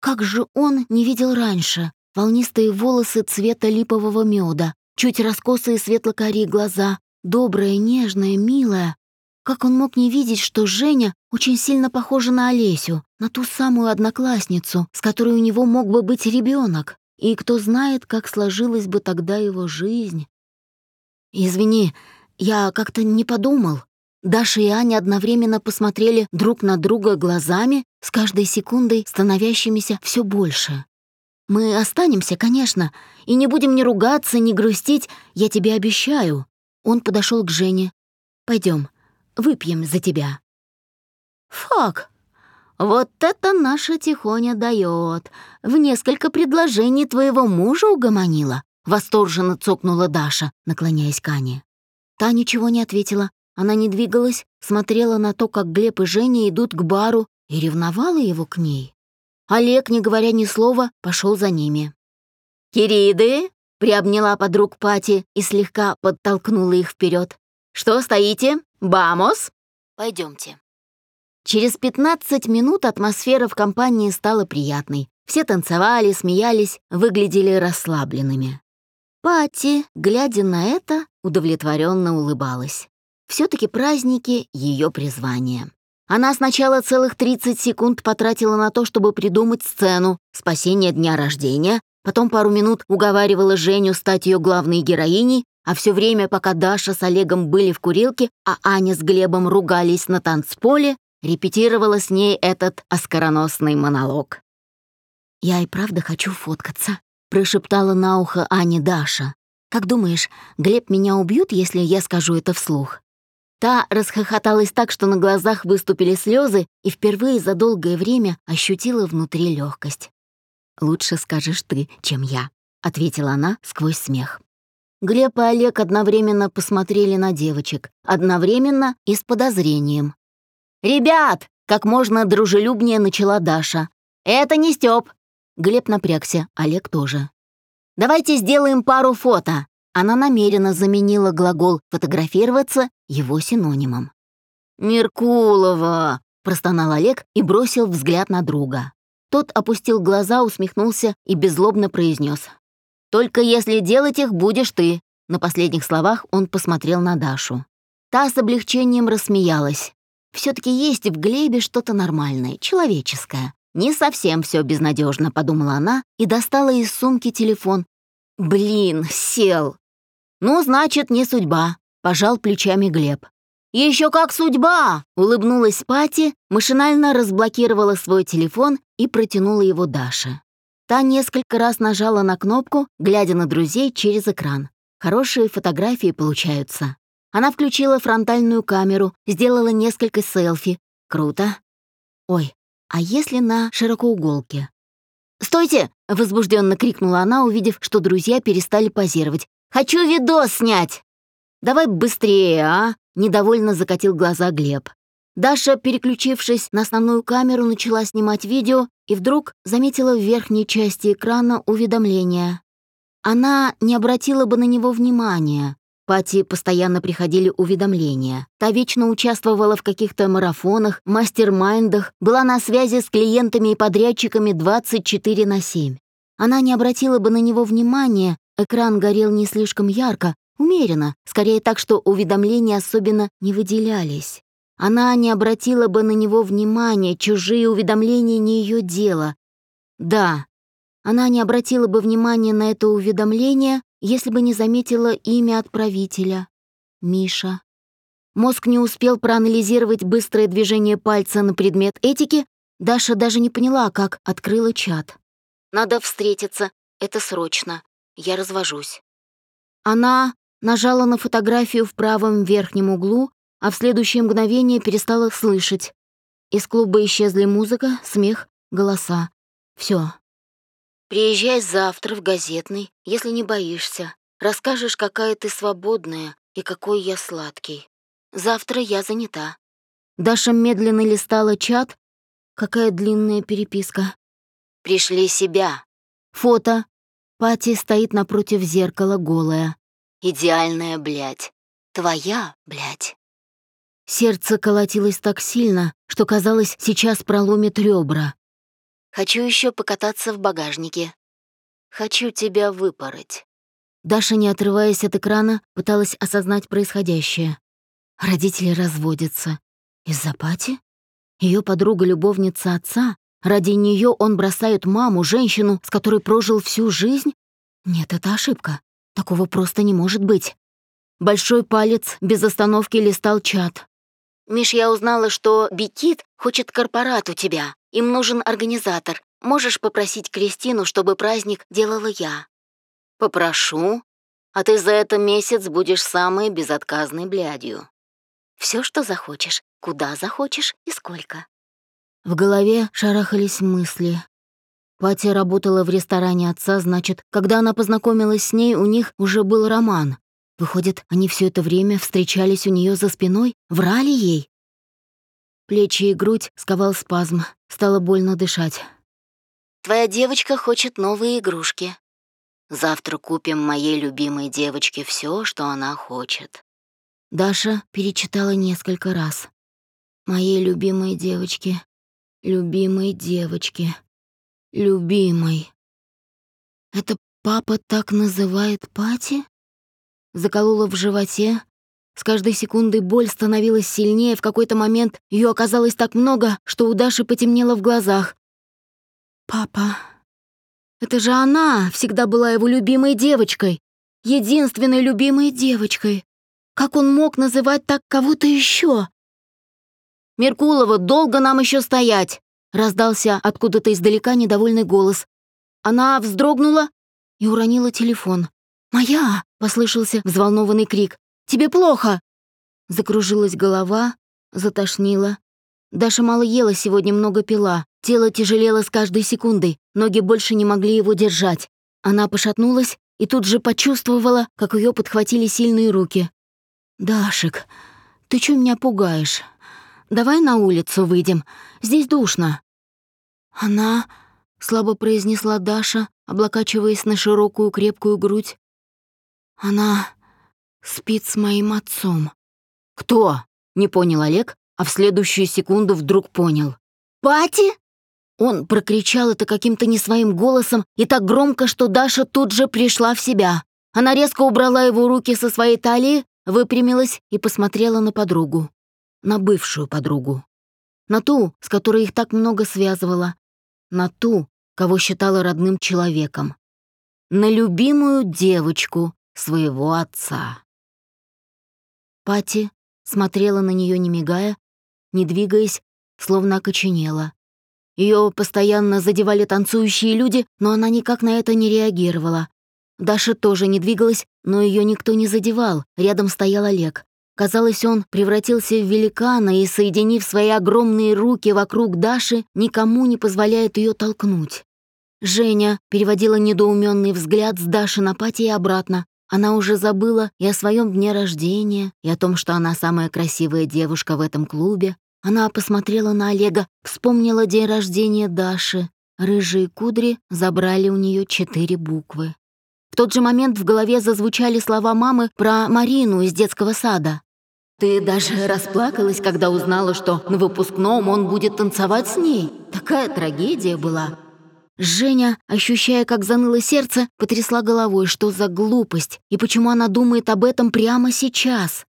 Как же он не видел раньше? волнистые волосы цвета липового меда, чуть раскосые светло-карие глаза, добрая, нежная, милая. Как он мог не видеть, что Женя очень сильно похожа на Олесю, на ту самую одноклассницу, с которой у него мог бы быть ребенок, и кто знает, как сложилась бы тогда его жизнь. «Извини, я как-то не подумал». Даша и Аня одновременно посмотрели друг на друга глазами, с каждой секундой становящимися все больше. Мы останемся, конечно, и не будем ни ругаться, ни грустить, я тебе обещаю». Он подошел к Жене. Пойдем, выпьем за тебя». «Фак, вот это наша тихоня дает. В несколько предложений твоего мужа угомонила», — восторженно цокнула Даша, наклоняясь к Ане. Та ничего не ответила. Она не двигалась, смотрела на то, как Глеб и Женя идут к бару, и ревновала его к ней. Олег, не говоря ни слова, пошел за ними. «Кириды!» — приобняла подруг Пати и слегка подтолкнула их вперед. «Что стоите? Бамос!» Пойдемте. Через 15 минут атмосфера в компании стала приятной. Все танцевали, смеялись, выглядели расслабленными. Пати, глядя на это, удовлетворенно улыбалась. Все таки праздники — ее призвание. Она сначала целых 30 секунд потратила на то, чтобы придумать сцену спасения дня рождения, потом пару минут уговаривала Женю стать ее главной героиней, а все время, пока Даша с Олегом были в курилке, а Аня с Глебом ругались на танцполе, репетировала с ней этот оскароносный монолог. «Я и правда хочу фоткаться», — прошептала на ухо Ане Даша. «Как думаешь, Глеб меня убьют, если я скажу это вслух?» Та расхохоталась так, что на глазах выступили слезы, и впервые за долгое время ощутила внутри легкость. «Лучше скажешь ты, чем я», — ответила она сквозь смех. Глеб и Олег одновременно посмотрели на девочек, одновременно и с подозрением. «Ребят!» — как можно дружелюбнее начала Даша. «Это не Стёп!» Глеб напрягся, Олег тоже. «Давайте сделаем пару фото!» Она намеренно заменила глагол «фотографироваться» его синонимом. «Меркулова!» — простонал Олег и бросил взгляд на друга. Тот опустил глаза, усмехнулся и беззлобно произнес: только если делать их будешь ты». На последних словах он посмотрел на Дашу. Та с облегчением рассмеялась. все таки есть в Глебе что-то нормальное, человеческое. Не совсем все безнадежно, подумала она и достала из сумки телефон. Блин, сел. Ну, значит, не судьба, пожал плечами Глеб. Еще как судьба! улыбнулась Пати, машинально разблокировала свой телефон и протянула его Даше. Та несколько раз нажала на кнопку, глядя на друзей через экран. Хорошие фотографии получаются. Она включила фронтальную камеру, сделала несколько селфи. Круто. Ой, а если на широкоуголке? «Стойте!» — возбужденно крикнула она, увидев, что друзья перестали позировать. «Хочу видос снять!» «Давай быстрее, а!» — недовольно закатил глаза Глеб. Даша, переключившись на основную камеру, начала снимать видео и вдруг заметила в верхней части экрана уведомление. Она не обратила бы на него внимания. Пати постоянно приходили уведомления. Та вечно участвовала в каких-то марафонах, мастер-майндах, была на связи с клиентами и подрядчиками 24 на 7. Она не обратила бы на него внимания, экран горел не слишком ярко, умеренно, скорее так, что уведомления особенно не выделялись. Она не обратила бы на него внимания, чужие уведомления не ее дело. Да, она не обратила бы внимания на это уведомление, если бы не заметила имя отправителя — Миша. Мозг не успел проанализировать быстрое движение пальца на предмет этики, Даша даже не поняла, как открыла чат. «Надо встретиться, это срочно, я развожусь». Она нажала на фотографию в правом верхнем углу, а в следующее мгновение перестала слышать. Из клуба исчезли музыка, смех, голоса. Все. Приезжай завтра в газетный, если не боишься. Расскажешь, какая ты свободная и какой я сладкий. Завтра я занята. Даша медленно листала чат. Какая длинная переписка. Пришли себя. Фото. Пати стоит напротив зеркала голая. Идеальная, блядь. Твоя, блядь. Сердце колотилось так сильно, что казалось, сейчас проломит ребра. «Хочу еще покататься в багажнике. Хочу тебя выпороть». Даша, не отрываясь от экрана, пыталась осознать происходящее. Родители разводятся. Из-за Пати? Ее подруга-любовница отца? Ради нее он бросает маму, женщину, с которой прожил всю жизнь? Нет, это ошибка. Такого просто не может быть. Большой палец без остановки листал чат. «Миш, я узнала, что Бикит хочет корпорат у тебя. Им нужен организатор. Можешь попросить Кристину, чтобы праздник делала я?» «Попрошу. А ты за это месяц будешь самой безотказной блядью. Все, что захочешь, куда захочешь и сколько». В голове шарахались мысли. Патя работала в ресторане отца, значит, когда она познакомилась с ней, у них уже был роман. Выходит, они все это время встречались у нее за спиной, врали ей. Плечи и грудь сковал спазм, стало больно дышать. «Твоя девочка хочет новые игрушки. Завтра купим моей любимой девочке все, что она хочет». Даша перечитала несколько раз. «Моей любимой девочке, любимой девочке, любимой». «Это папа так называет Пати?» заколола в животе. С каждой секундой боль становилась сильнее, в какой-то момент ее оказалось так много, что у Даши потемнело в глазах. «Папа, это же она всегда была его любимой девочкой, единственной любимой девочкой. Как он мог называть так кого-то еще? «Меркулова, долго нам еще стоять?» — раздался откуда-то издалека недовольный голос. Она вздрогнула и уронила телефон. «Моя!» — послышался взволнованный крик. «Тебе плохо!» Закружилась голова, затошнила. Даша мало ела сегодня, много пила. Тело тяжелело с каждой секундой, ноги больше не могли его держать. Она пошатнулась и тут же почувствовала, как ее подхватили сильные руки. «Дашек, ты чё меня пугаешь? Давай на улицу выйдем, здесь душно». «Она...» — слабо произнесла Даша, облокачиваясь на широкую крепкую грудь. «Она спит с моим отцом». «Кто?» — не понял Олег, а в следующую секунду вдруг понял. «Пати?» Он прокричал это каким-то не своим голосом и так громко, что Даша тут же пришла в себя. Она резко убрала его руки со своей талии, выпрямилась и посмотрела на подругу. На бывшую подругу. На ту, с которой их так много связывало. На ту, кого считала родным человеком. На любимую девочку своего отца. Пати смотрела на нее не мигая, не двигаясь, словно окоченела. Ее постоянно задевали танцующие люди, но она никак на это не реагировала. Даша тоже не двигалась, но ее никто не задевал, рядом стоял Олег. Казалось, он превратился в великана и, соединив свои огромные руки вокруг Даши, никому не позволяет ее толкнуть. Женя переводила недоуменный взгляд с Даши на Пати и обратно. Она уже забыла и о своем дне рождения, и о том, что она самая красивая девушка в этом клубе, она посмотрела на Олега, вспомнила день рождения Даши. Рыжие кудри забрали у нее четыре буквы. В тот же момент в голове зазвучали слова мамы про Марину из детского сада. «Ты даже расплакалась, когда узнала, что на выпускном он будет танцевать с ней. Такая трагедия была». Женя, ощущая, как заныло сердце, потрясла головой, что за глупость и почему она думает об этом прямо сейчас.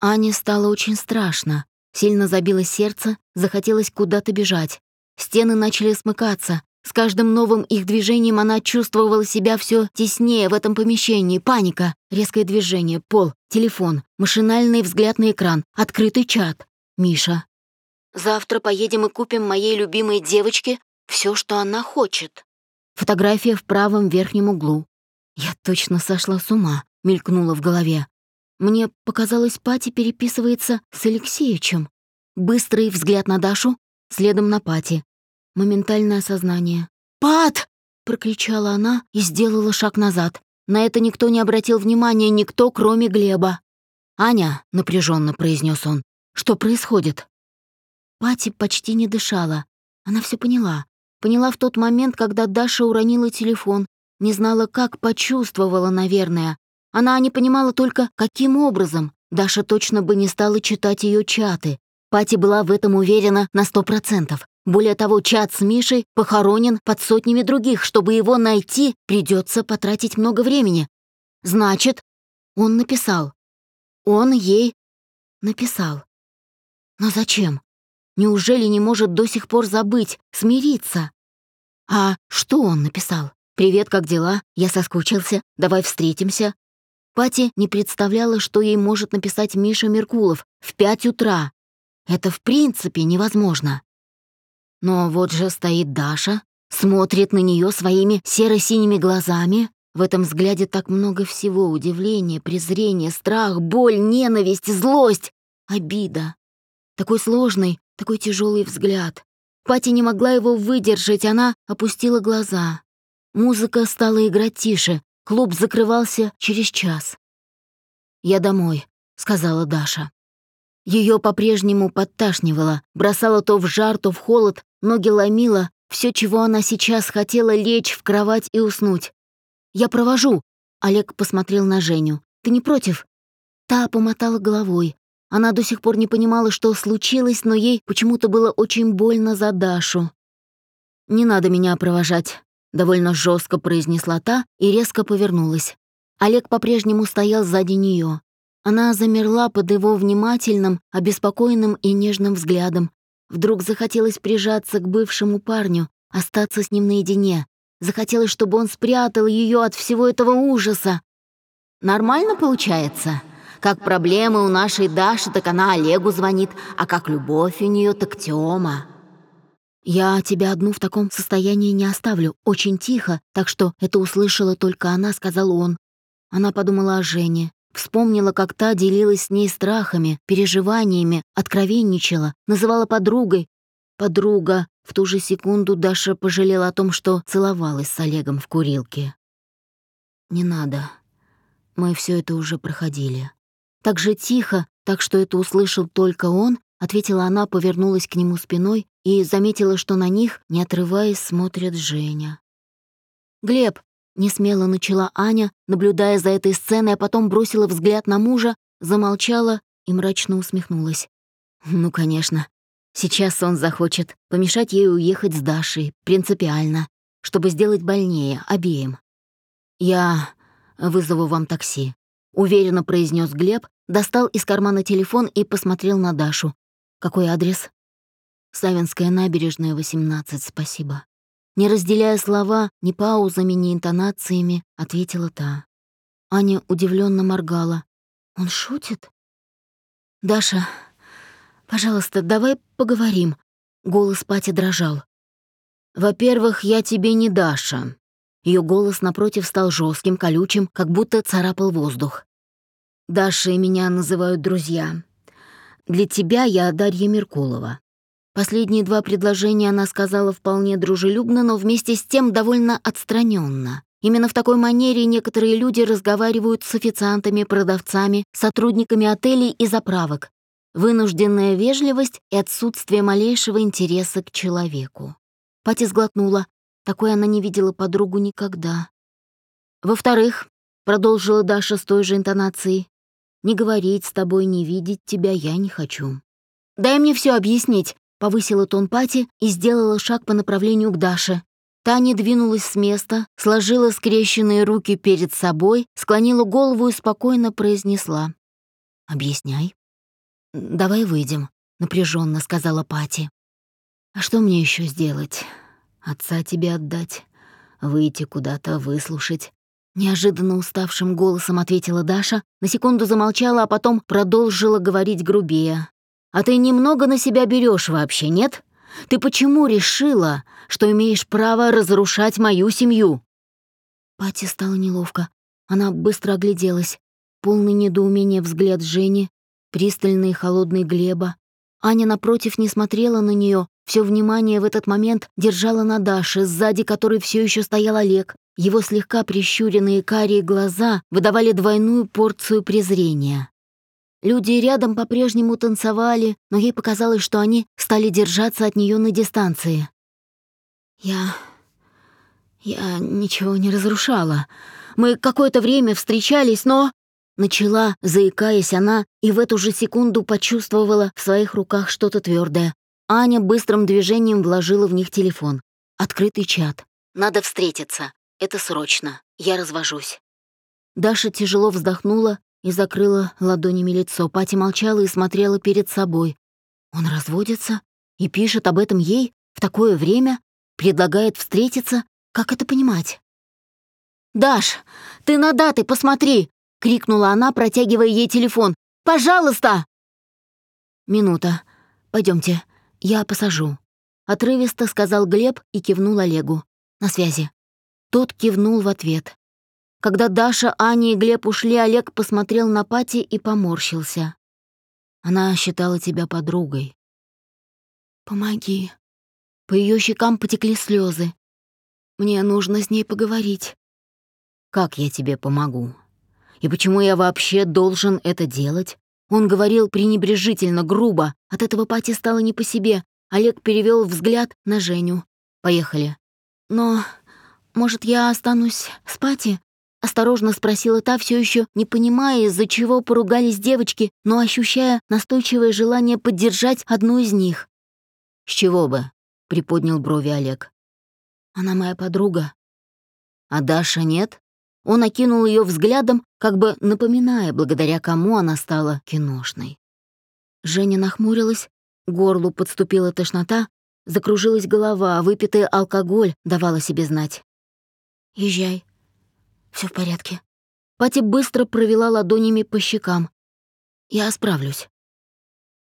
Ане стало очень страшно. Сильно забилось сердце, захотелось куда-то бежать. Стены начали смыкаться. С каждым новым их движением она чувствовала себя все теснее в этом помещении. Паника, резкое движение, пол, телефон, машинальный взгляд на экран, открытый чат. Миша. «Завтра поедем и купим моей любимой девочке все, что она хочет». Фотография в правом верхнем углу. «Я точно сошла с ума», — мелькнула в голове. Мне показалось, Пати переписывается с Алексеевичем. Быстрый взгляд на Дашу, следом на Пати. Моментальное осознание. «Пат!» — прокричала она и сделала шаг назад. На это никто не обратил внимания, никто, кроме Глеба. «Аня», — напряженно произнес он, — «что происходит?» Пати почти не дышала. Она все поняла. Поняла в тот момент, когда Даша уронила телефон. Не знала, как, почувствовала, наверное. Она не понимала только, каким образом. Даша точно бы не стала читать ее чаты. Пати была в этом уверена на сто процентов. Более того, чат с Мишей похоронен под сотнями других. Чтобы его найти, придется потратить много времени. Значит, он написал. Он ей написал. Но зачем? Неужели не может до сих пор забыть, смириться? А что он написал? «Привет, как дела? Я соскучился. Давай встретимся. Пати не представляла, что ей может написать Миша Меркулов в пять утра. Это в принципе невозможно. Но вот же стоит Даша, смотрит на нее своими серо-синими глазами. В этом взгляде так много всего — удивление, презрение, страх, боль, ненависть, злость, обида. Такой сложный, такой тяжелый взгляд. Пати не могла его выдержать, она опустила глаза. Музыка стала играть тише, Клуб закрывался через час. «Я домой», — сказала Даша. Ее по-прежнему подташнивало, бросало то в жар, то в холод, ноги ломило, все, чего она сейчас хотела лечь в кровать и уснуть. «Я провожу», — Олег посмотрел на Женю. «Ты не против?» Та помотала головой. Она до сих пор не понимала, что случилось, но ей почему-то было очень больно за Дашу. «Не надо меня провожать», довольно жестко произнесла та и резко повернулась. Олег по-прежнему стоял сзади нее. Она замерла под его внимательным, обеспокоенным и нежным взглядом. Вдруг захотелось прижаться к бывшему парню, остаться с ним наедине. Захотелось, чтобы он спрятал ее от всего этого ужаса. «Нормально получается? Как проблемы у нашей Даши, так она Олегу звонит, а как любовь у нее, так Тёма». «Я тебя одну в таком состоянии не оставлю, очень тихо, так что это услышала только она», — сказал он. Она подумала о Жене, вспомнила, как та делилась с ней страхами, переживаниями, откровенничала, называла подругой. Подруга. В ту же секунду Даша пожалела о том, что целовалась с Олегом в курилке. «Не надо. Мы все это уже проходили». Так же тихо, так что это услышал только он, ответила она, повернулась к нему спиной и заметила, что на них, не отрываясь, смотрит Женя. «Глеб!» — несмело начала Аня, наблюдая за этой сценой, а потом бросила взгляд на мужа, замолчала и мрачно усмехнулась. «Ну, конечно. Сейчас он захочет помешать ей уехать с Дашей, принципиально, чтобы сделать больнее обеим. Я вызову вам такси», — уверенно произнес Глеб, достал из кармана телефон и посмотрел на Дашу. «Какой адрес?» «Савинская набережная, 18, спасибо». Не разделяя слова ни паузами, ни интонациями, ответила та. Аня удивленно моргала. «Он шутит?» «Даша, пожалуйста, давай поговорим». Голос Пати дрожал. «Во-первых, я тебе не Даша». Ее голос напротив стал жестким, колючим, как будто царапал воздух. Даша и меня называют друзья. Для тебя я Дарья Меркулова. Последние два предложения она сказала вполне дружелюбно, но вместе с тем довольно отстраненно. Именно в такой манере некоторые люди разговаривают с официантами, продавцами, сотрудниками отелей и заправок. Вынужденная вежливость и отсутствие малейшего интереса к человеку. Пати сглотнула. Такой она не видела подругу никогда. Во-вторых, продолжила Даша с той же интонацией, не говорить с тобой, не видеть тебя я не хочу. Дай мне все объяснить, повысила тон Пати и сделала шаг по направлению к Даше. Таня двинулась с места, сложила скрещенные руки перед собой, склонила голову и спокойно произнесла. «Объясняй». «Давай выйдем», — напряженно сказала Пати. «А что мне еще сделать? Отца тебе отдать? Выйти куда-то, выслушать? Неожиданно уставшим голосом ответила Даша, на секунду замолчала, а потом продолжила говорить грубее. «А ты немного на себя берешь вообще, нет? Ты почему решила, что имеешь право разрушать мою семью?» Пати стало неловко. Она быстро огляделась. Полный недоумения взгляд Жени, пристальный и холодный Глеба. Аня, напротив, не смотрела на нее, все внимание в этот момент держала на Даше, сзади которой все еще стоял Олег, его слегка прищуренные карие глаза выдавали двойную порцию презрения. Люди рядом по-прежнему танцевали, но ей показалось, что они стали держаться от нее на дистанции. «Я... я ничего не разрушала. Мы какое-то время встречались, но...» Начала, заикаясь она, и в эту же секунду почувствовала в своих руках что-то твердое. Аня быстрым движением вложила в них телефон. Открытый чат. «Надо встретиться. Это срочно. Я развожусь». Даша тяжело вздохнула и закрыла ладонями лицо. Пати молчала и смотрела перед собой. Он разводится и пишет об этом ей в такое время, предлагает встретиться. Как это понимать? «Даш, ты на даты посмотри!» — крикнула она, протягивая ей телефон. «Пожалуйста!» «Минута. Пойдемте, я посажу», — отрывисто сказал Глеб и кивнул Олегу. «На связи». Тот кивнул в ответ. Когда Даша, Аня и Глеб ушли, Олег посмотрел на Пати и поморщился. Она считала тебя подругой. «Помоги». По ее щекам потекли слезы. «Мне нужно с ней поговорить». «Как я тебе помогу? И почему я вообще должен это делать?» Он говорил пренебрежительно, грубо. От этого Пати стало не по себе. Олег перевел взгляд на Женю. «Поехали». «Но «Может, я останусь с Пати?» — осторожно спросила та, все еще не понимая, из-за чего поругались девочки, но ощущая настойчивое желание поддержать одну из них. «С чего бы?» — приподнял брови Олег. «Она моя подруга». «А Даша нет?» Он окинул ее взглядом, как бы напоминая, благодаря кому она стала киношной. Женя нахмурилась, горлу подступила тошнота, закружилась голова, а выпитый алкоголь давала себе знать. Езжай. Все в порядке. Пати быстро провела ладонями по щекам. Я справлюсь.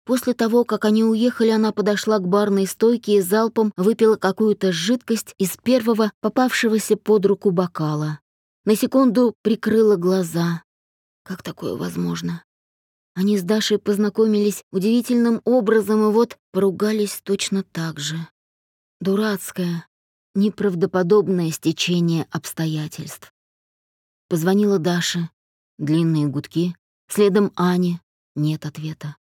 После того, как они уехали, она подошла к барной стойке и залпом выпила какую-то жидкость из первого попавшегося под руку бокала. На секунду прикрыла глаза. Как такое возможно? Они с Дашей познакомились удивительным образом и вот поругались точно так же. Дурацкая, неправдоподобное стечение обстоятельств. Позвонила Даше. Длинные гудки. Следом Ане. Нет ответа.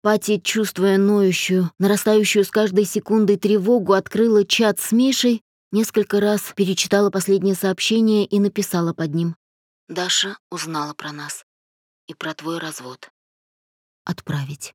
Пати, чувствуя ноющую, нарастающую с каждой секундой тревогу, открыла чат с Мишей, несколько раз перечитала последнее сообщение и написала под ним. «Даша узнала про нас и про твой развод. Отправить».